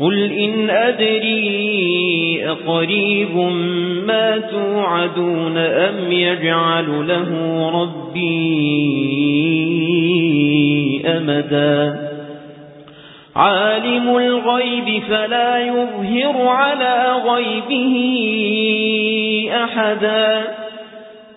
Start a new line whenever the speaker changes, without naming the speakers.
قُلْ إِنْ أَدْرِي أَقَرِيبٌ مَا تُوعَدُونَ أَمْ يَجْعَلُ لَهُ رَبِّي أَمَدًا عَالِمُ الْغَيْبِ فَلَا يُظْهِرُ عَلَى غَيْبِهِ أَحَدًا